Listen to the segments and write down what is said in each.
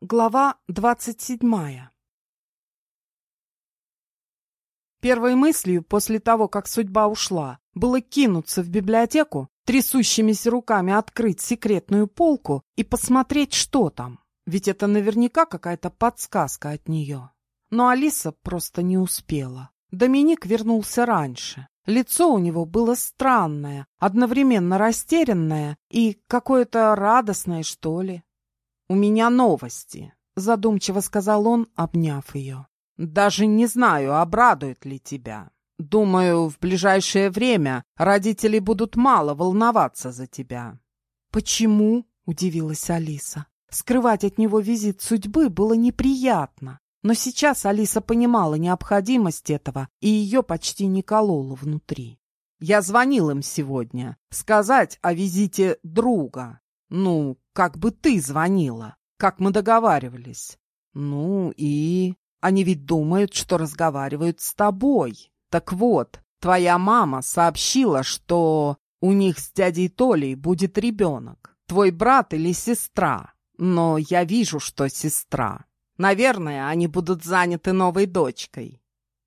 Глава двадцать седьмая Первой мыслью после того, как судьба ушла, было кинуться в библиотеку, трясущимися руками открыть секретную полку и посмотреть, что там. Ведь это наверняка какая-то подсказка от нее. Но Алиса просто не успела. Доминик вернулся раньше. Лицо у него было странное, одновременно растерянное и какое-то радостное, что ли. «У меня новости», — задумчиво сказал он, обняв ее. «Даже не знаю, обрадует ли тебя. Думаю, в ближайшее время родители будут мало волноваться за тебя». «Почему?» — удивилась Алиса. Скрывать от него визит судьбы было неприятно. Но сейчас Алиса понимала необходимость этого, и ее почти не кололо внутри. «Я звонил им сегодня. Сказать о визите друга. Ну, как бы ты звонила, как мы договаривались. Ну и... Они ведь думают, что разговаривают с тобой. Так вот, твоя мама сообщила, что у них с дядей Толей будет ребенок. Твой брат или сестра. Но я вижу, что сестра. Наверное, они будут заняты новой дочкой.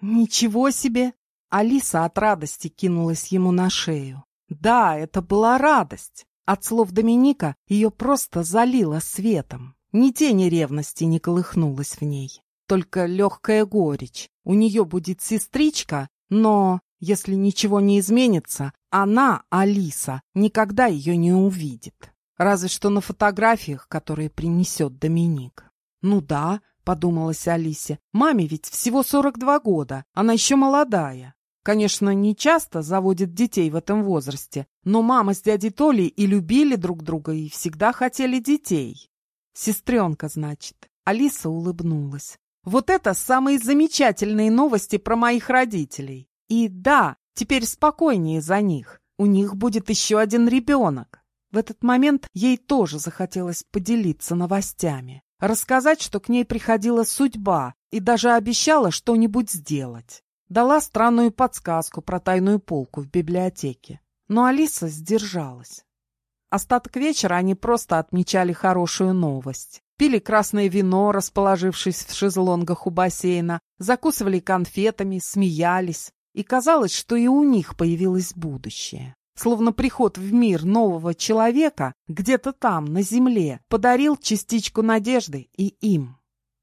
Ничего себе! Алиса от радости кинулась ему на шею. Да, это была радость. От слов Доминика ее просто залило светом. Ни тени ревности не колыхнулась в ней, только легкая горечь. У нее будет сестричка, но, если ничего не изменится, она, Алиса, никогда ее не увидит. Разве что на фотографиях, которые принесет Доминик. «Ну да», — подумалась Алисе, — «маме ведь всего 42 года, она еще молодая. Конечно, не часто заводят детей в этом возрасте, но мама с дядей Толей и любили друг друга, и всегда хотели детей. Сестренка, значит. Алиса улыбнулась. Вот это самые замечательные новости про моих родителей. И да, теперь спокойнее за них. У них будет еще один ребенок. В этот момент ей тоже захотелось поделиться новостями. Рассказать, что к ней приходила судьба и даже обещала что-нибудь сделать. Дала странную подсказку про тайную полку в библиотеке. Но Алиса сдержалась. Остаток вечера они просто отмечали хорошую новость. Пили красное вино, расположившись в шезлонгах у бассейна, закусывали конфетами, смеялись. И казалось, что и у них появилось будущее. Словно приход в мир нового человека где-то там, на земле, подарил частичку надежды и им.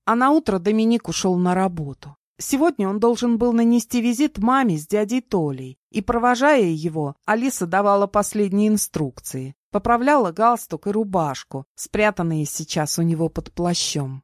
А на утро Доминик ушел на работу. Сегодня он должен был нанести визит маме с дядей Толей, и, провожая его, Алиса давала последние инструкции, поправляла галстук и рубашку, спрятанные сейчас у него под плащом.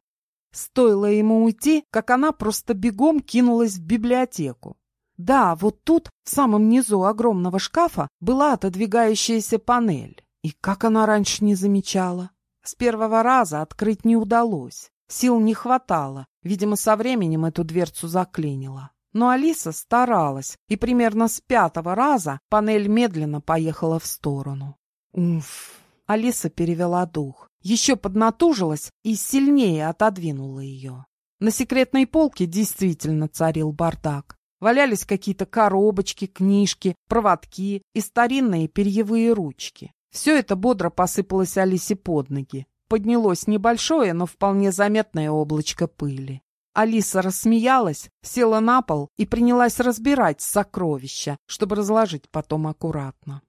Стоило ему уйти, как она просто бегом кинулась в библиотеку. Да, вот тут, в самом низу огромного шкафа, была отодвигающаяся панель. И как она раньше не замечала? С первого раза открыть не удалось. Сил не хватало, видимо, со временем эту дверцу заклинило. Но Алиса старалась, и примерно с пятого раза панель медленно поехала в сторону. Уф! Алиса перевела дух, еще поднатужилась и сильнее отодвинула ее. На секретной полке действительно царил бардак. Валялись какие-то коробочки, книжки, проводки и старинные перьевые ручки. Все это бодро посыпалось Алисе под ноги поднялось небольшое, но вполне заметное облачко пыли. Алиса рассмеялась, села на пол и принялась разбирать сокровища, чтобы разложить потом аккуратно.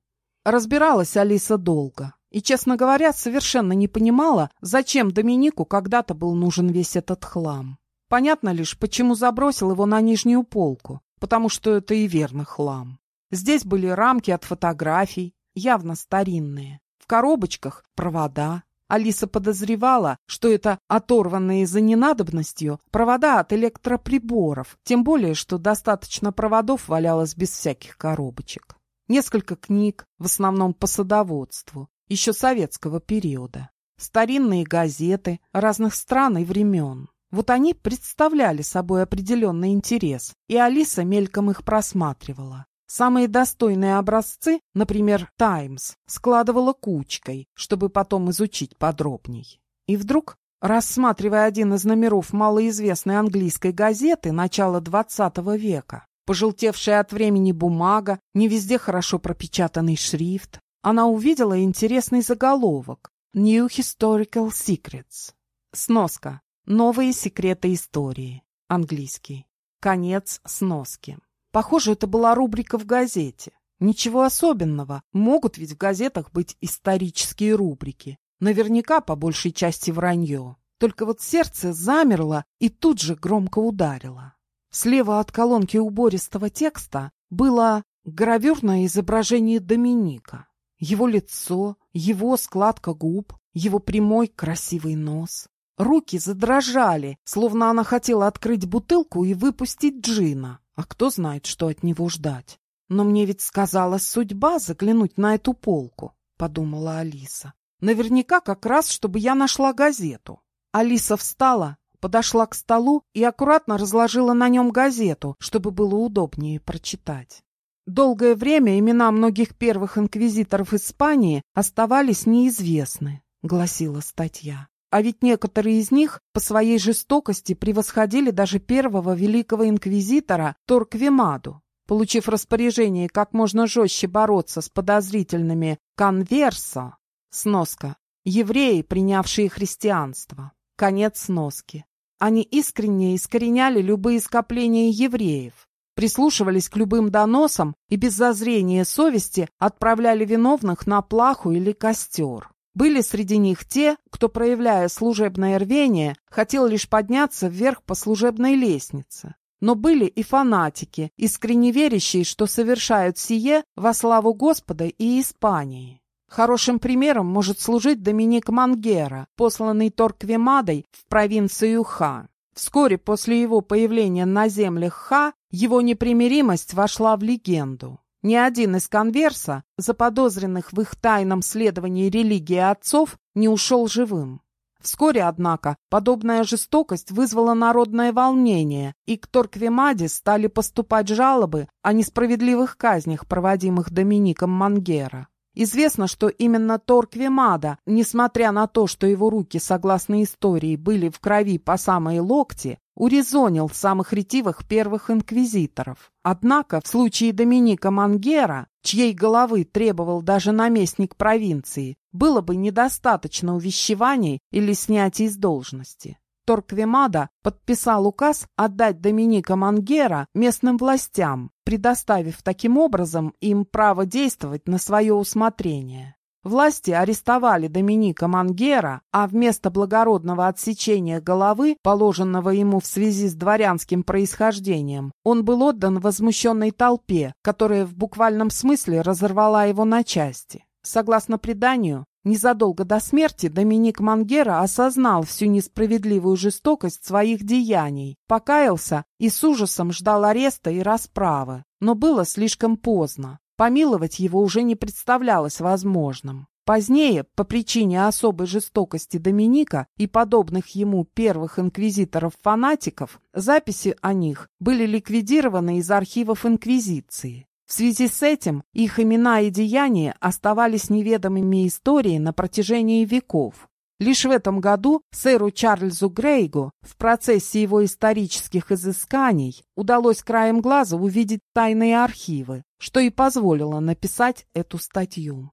Разбиралась Алиса долго и, честно говоря, совершенно не понимала, зачем Доминику когда-то был нужен весь этот хлам. Понятно лишь, почему забросил его на нижнюю полку, потому что это и верно хлам. Здесь были рамки от фотографий, явно старинные. В коробочках провода, Алиса подозревала, что это оторванные за ненадобностью провода от электроприборов, тем более, что достаточно проводов валялось без всяких коробочек. Несколько книг, в основном по садоводству, еще советского периода. Старинные газеты разных стран и времен. Вот они представляли собой определенный интерес, и Алиса мельком их просматривала. Самые достойные образцы, например, «Таймс», складывала кучкой, чтобы потом изучить подробней. И вдруг, рассматривая один из номеров малоизвестной английской газеты начала XX века, пожелтевшая от времени бумага, не везде хорошо пропечатанный шрифт, она увидела интересный заголовок «New Historical Secrets». Сноска. Новые секреты истории. Английский. Конец сноски. Похоже, это была рубрика в газете. Ничего особенного. Могут ведь в газетах быть исторические рубрики. Наверняка по большей части вранье. Только вот сердце замерло и тут же громко ударило. Слева от колонки убористого текста было гравюрное изображение Доминика. Его лицо, его складка губ, его прямой красивый нос. Руки задрожали, словно она хотела открыть бутылку и выпустить джина. А кто знает, что от него ждать. Но мне ведь сказала судьба заглянуть на эту полку, подумала Алиса. Наверняка как раз, чтобы я нашла газету. Алиса встала, подошла к столу и аккуратно разложила на нем газету, чтобы было удобнее прочитать. Долгое время имена многих первых инквизиторов Испании оставались неизвестны, гласила статья. А ведь некоторые из них по своей жестокости превосходили даже первого великого инквизитора Торквемаду. Получив распоряжение как можно жестче бороться с подозрительными «конверсо» — сноска, евреи, принявшие христианство. Конец сноски. Они искренне искореняли любые скопления евреев, прислушивались к любым доносам и без зазрения совести отправляли виновных на плаху или костер. Были среди них те, кто, проявляя служебное рвение, хотел лишь подняться вверх по служебной лестнице. Но были и фанатики, искренне верящие, что совершают сие во славу Господа и Испании. Хорошим примером может служить Доминик Мангера, посланный Торквемадой в провинцию Ха. Вскоре после его появления на землях Ха его непримиримость вошла в легенду. Ни один из конверса, заподозренных в их тайном следовании религии отцов, не ушел живым. Вскоре, однако, подобная жестокость вызвала народное волнение, и к Торквемаде стали поступать жалобы о несправедливых казнях, проводимых Домиником Мангера. Известно, что именно Торквемада, несмотря на то, что его руки, согласно истории, были в крови по самые локти, урезонил самых ретивых первых инквизиторов. Однако в случае Доминика Мангера, чьей головы требовал даже наместник провинции, было бы недостаточно увещеваний или снятия с должности. Торквемада подписал указ отдать Доминика Мангера местным властям, предоставив таким образом им право действовать на свое усмотрение. Власти арестовали Доминика Мангера, а вместо благородного отсечения головы, положенного ему в связи с дворянским происхождением, он был отдан возмущенной толпе, которая в буквальном смысле разорвала его на части. Согласно преданию, Незадолго до смерти Доминик Мангера осознал всю несправедливую жестокость своих деяний, покаялся и с ужасом ждал ареста и расправы. Но было слишком поздно. Помиловать его уже не представлялось возможным. Позднее, по причине особой жестокости Доминика и подобных ему первых инквизиторов-фанатиков, записи о них были ликвидированы из архивов Инквизиции. В связи с этим их имена и деяния оставались неведомыми истории на протяжении веков. Лишь в этом году сэру Чарльзу Грейгу в процессе его исторических изысканий удалось краем глаза увидеть тайные архивы, что и позволило написать эту статью.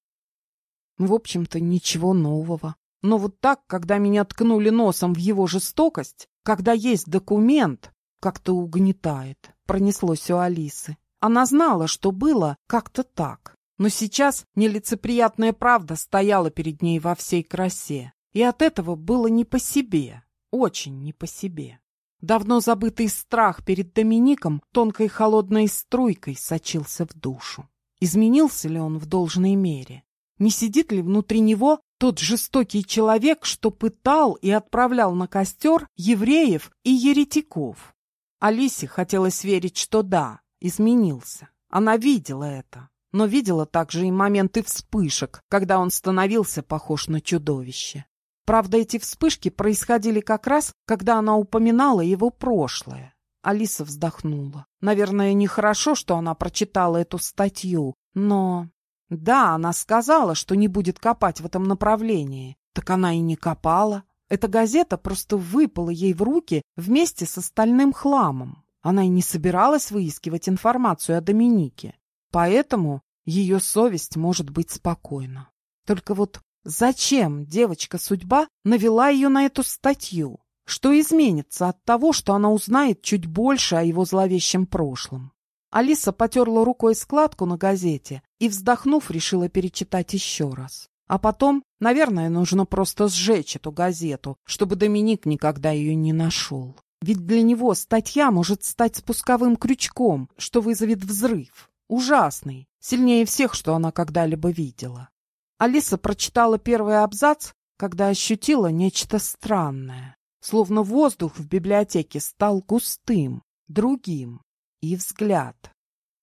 В общем-то, ничего нового. Но вот так, когда меня ткнули носом в его жестокость, когда есть документ, как-то угнетает, пронеслось у Алисы. Она знала, что было как-то так. Но сейчас нелицеприятная правда стояла перед ней во всей красе. И от этого было не по себе. Очень не по себе. Давно забытый страх перед Домиником тонкой холодной струйкой сочился в душу. Изменился ли он в должной мере? Не сидит ли внутри него тот жестокий человек, что пытал и отправлял на костер евреев и еретиков? Алисе хотелось верить, что да, изменился. Она видела это, но видела также и моменты вспышек, когда он становился похож на чудовище. Правда, эти вспышки происходили как раз, когда она упоминала его прошлое. Алиса вздохнула. Наверное, нехорошо, что она прочитала эту статью, но... Да, она сказала, что не будет копать в этом направлении. Так она и не копала. Эта газета просто выпала ей в руки вместе с остальным хламом. Она и не собиралась выискивать информацию о Доминике, поэтому ее совесть может быть спокойна. Только вот Зачем девочка-судьба навела ее на эту статью? Что изменится от того, что она узнает чуть больше о его зловещем прошлом? Алиса потерла рукой складку на газете и, вздохнув, решила перечитать еще раз. А потом, наверное, нужно просто сжечь эту газету, чтобы Доминик никогда ее не нашел. Ведь для него статья может стать спусковым крючком, что вызовет взрыв. Ужасный, сильнее всех, что она когда-либо видела. Алиса прочитала первый абзац, когда ощутила нечто странное. Словно воздух в библиотеке стал густым, другим. И взгляд.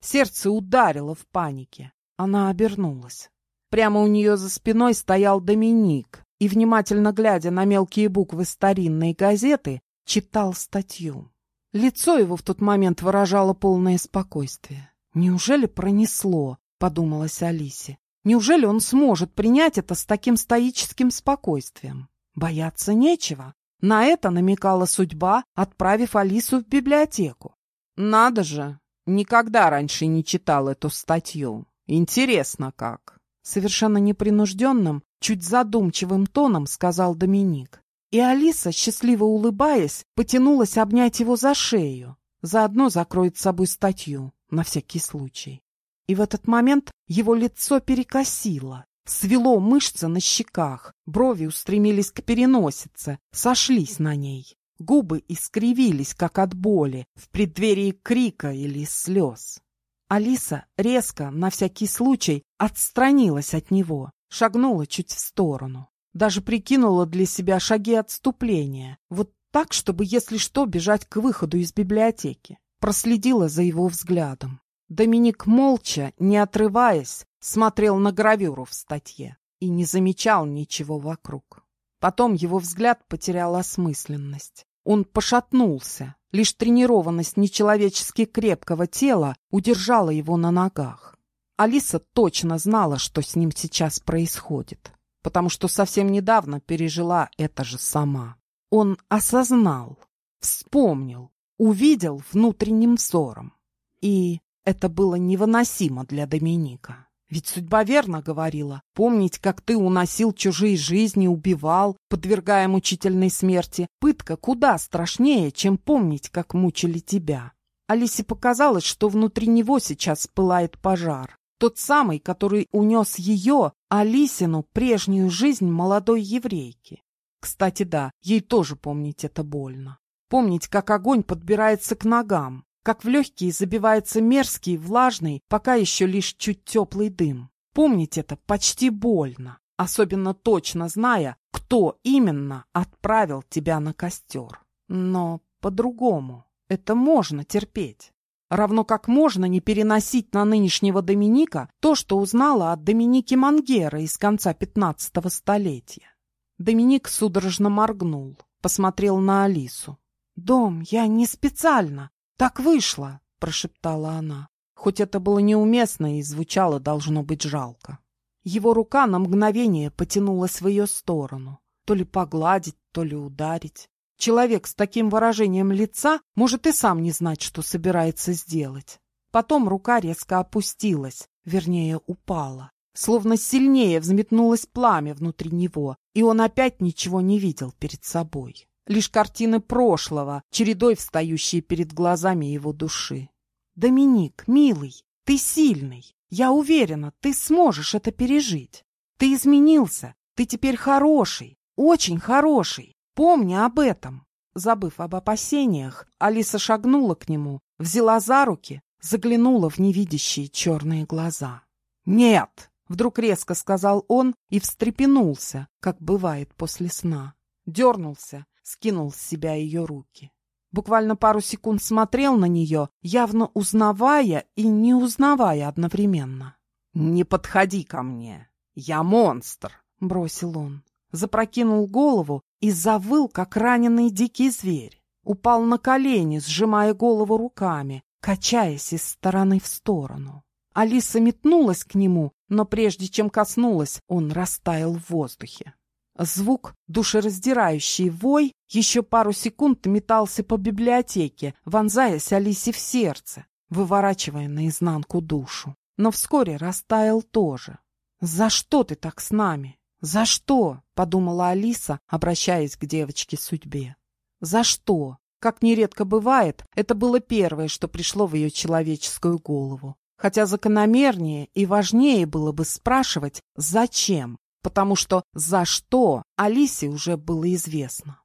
Сердце ударило в панике. Она обернулась. Прямо у нее за спиной стоял Доминик и, внимательно глядя на мелкие буквы старинной газеты, читал статью. Лицо его в тот момент выражало полное спокойствие. «Неужели пронесло?» — подумалась Алисе. «Неужели он сможет принять это с таким стоическим спокойствием? Бояться нечего». На это намекала судьба, отправив Алису в библиотеку. «Надо же! Никогда раньше не читал эту статью. Интересно как!» Совершенно непринужденным, чуть задумчивым тоном сказал Доминик. И Алиса, счастливо улыбаясь, потянулась обнять его за шею. Заодно закроет с собой статью на всякий случай. И в этот момент его лицо перекосило, свело мышцы на щеках, брови устремились к переносице, сошлись на ней. Губы искривились, как от боли, в преддверии крика или слез. Алиса резко, на всякий случай, отстранилась от него, шагнула чуть в сторону. Даже прикинула для себя шаги отступления. Вот так, чтобы, если что, бежать к выходу из библиотеки проследила за его взглядом. Доминик молча, не отрываясь, смотрел на гравюру в статье и не замечал ничего вокруг. Потом его взгляд потерял осмысленность. Он пошатнулся. Лишь тренированность нечеловечески крепкого тела удержала его на ногах. Алиса точно знала, что с ним сейчас происходит, потому что совсем недавно пережила это же сама. Он осознал, вспомнил, увидел внутренним взором. И это было невыносимо для Доминика. Ведь судьба верно говорила. Помнить, как ты уносил чужие жизни, убивал, подвергая мучительной смерти. Пытка куда страшнее, чем помнить, как мучили тебя. Алисе показалось, что внутри него сейчас пылает пожар. Тот самый, который унес ее, Алисину, прежнюю жизнь молодой еврейки. Кстати, да, ей тоже помнить это больно. Помнить, как огонь подбирается к ногам, как в легкие забивается мерзкий, влажный, пока еще лишь чуть теплый дым. Помнить это почти больно, особенно точно зная, кто именно отправил тебя на костер. Но по-другому это можно терпеть. Равно как можно не переносить на нынешнего Доминика то, что узнала от Доминики Мангера из конца пятнадцатого столетия. Доминик судорожно моргнул, посмотрел на Алису. «Дом, я не специально. Так вышло», — прошептала она. Хоть это было неуместно и звучало, должно быть, жалко. Его рука на мгновение потянулась в ее сторону. То ли погладить, то ли ударить. Человек с таким выражением лица может и сам не знать, что собирается сделать. Потом рука резко опустилась, вернее, упала. Словно сильнее взметнулось пламя внутри него, и он опять ничего не видел перед собой лишь картины прошлого, чередой встающие перед глазами его души. «Доминик, милый, ты сильный. Я уверена, ты сможешь это пережить. Ты изменился, ты теперь хороший, очень хороший. Помни об этом». Забыв об опасениях, Алиса шагнула к нему, взяла за руки, заглянула в невидящие черные глаза. «Нет!» — вдруг резко сказал он и встрепенулся, как бывает после сна. Дернулся, скинул с себя ее руки. Буквально пару секунд смотрел на нее, явно узнавая и не узнавая одновременно. «Не подходи ко мне! Я монстр!» — бросил он. Запрокинул голову и завыл, как раненый дикий зверь. Упал на колени, сжимая голову руками, качаясь из стороны в сторону. Алиса метнулась к нему, но прежде чем коснулась, он растаял в воздухе. Звук, душераздирающий вой, еще пару секунд метался по библиотеке, вонзаясь Алисе в сердце, выворачивая наизнанку душу. Но вскоре растаял тоже. «За что ты так с нами? «За что?» — подумала Алиса, обращаясь к девочке-судьбе. «За что?» Как нередко бывает, это было первое, что пришло в ее человеческую голову. Хотя закономернее и важнее было бы спрашивать «зачем?», потому что «за что» Алисе уже было известно.